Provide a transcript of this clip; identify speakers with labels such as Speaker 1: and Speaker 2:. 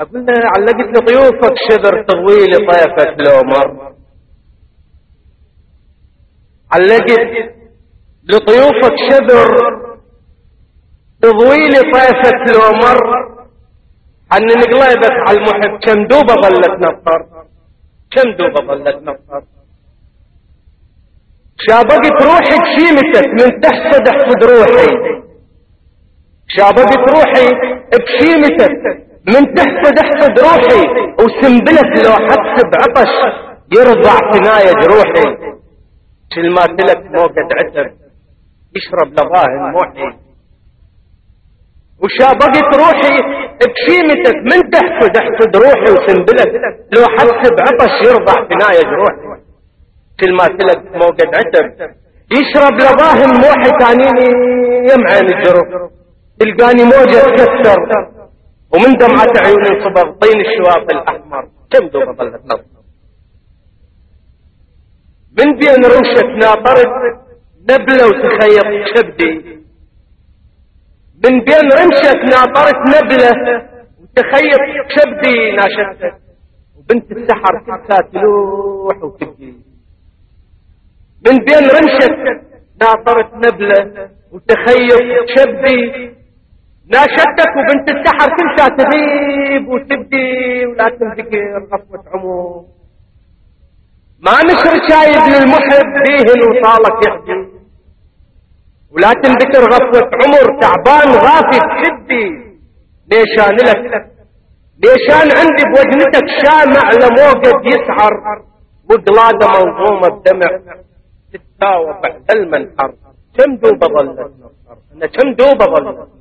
Speaker 1: أقول له علقت لضيوفك شذر تضوي لي طيفة لومر علقت لضيوفك شذر تضوي طيفة لومر حن قليبك على المحب. كم دوبة ظلت نفر؟ كم دوبة ظلت نفر؟ شابقت روحي بشيمتك من تحت احفظ روحي. شابقت روحي بشيمتك من تحت احفظ روحي وسنبلت لو حبس بعطش يرضع ثنايا جروحي. كل ما تلك موقد عتب يشرب لظاهر موحي وشابقت روحي بشيمتك من تحفظ احفظ روحي وسنبلت لو حبس بعطش يرضع ثنايا جروحي. كل ما تلك موقد عتب يشرب لظاهر موحي تانيني يمعن الجروح. تلقاني موجة تكسر. ومن دمعة عيون صبغ طين الشواط الأحمر. دوبة ظلت نظر من بين رمشة ناطرت نبلة وتخيط كبدي من بين رمشة ناطرت نبلة وتخيط كبدي ناشدت وبنت السحر كلها تلوح وتبكي. من بين رمشة ناطرت نبلة وتخيط كبدي ناشدتك وبنت السحر كلها تغيب وتبدي ولا تنذكر غفوة عمر. ما نشر شايب للمحب فيه وصالك يحكي ولا تنذكر غفوة عمر تعبان غافي تشدي ليشان لك ليشان عندي بوجنتك شامع لموقد يسعر وقلادة منظومة بدمع تتساوى بعد المنحر. كم دوبة ظلت؟ أنا كم دوبة ظلت؟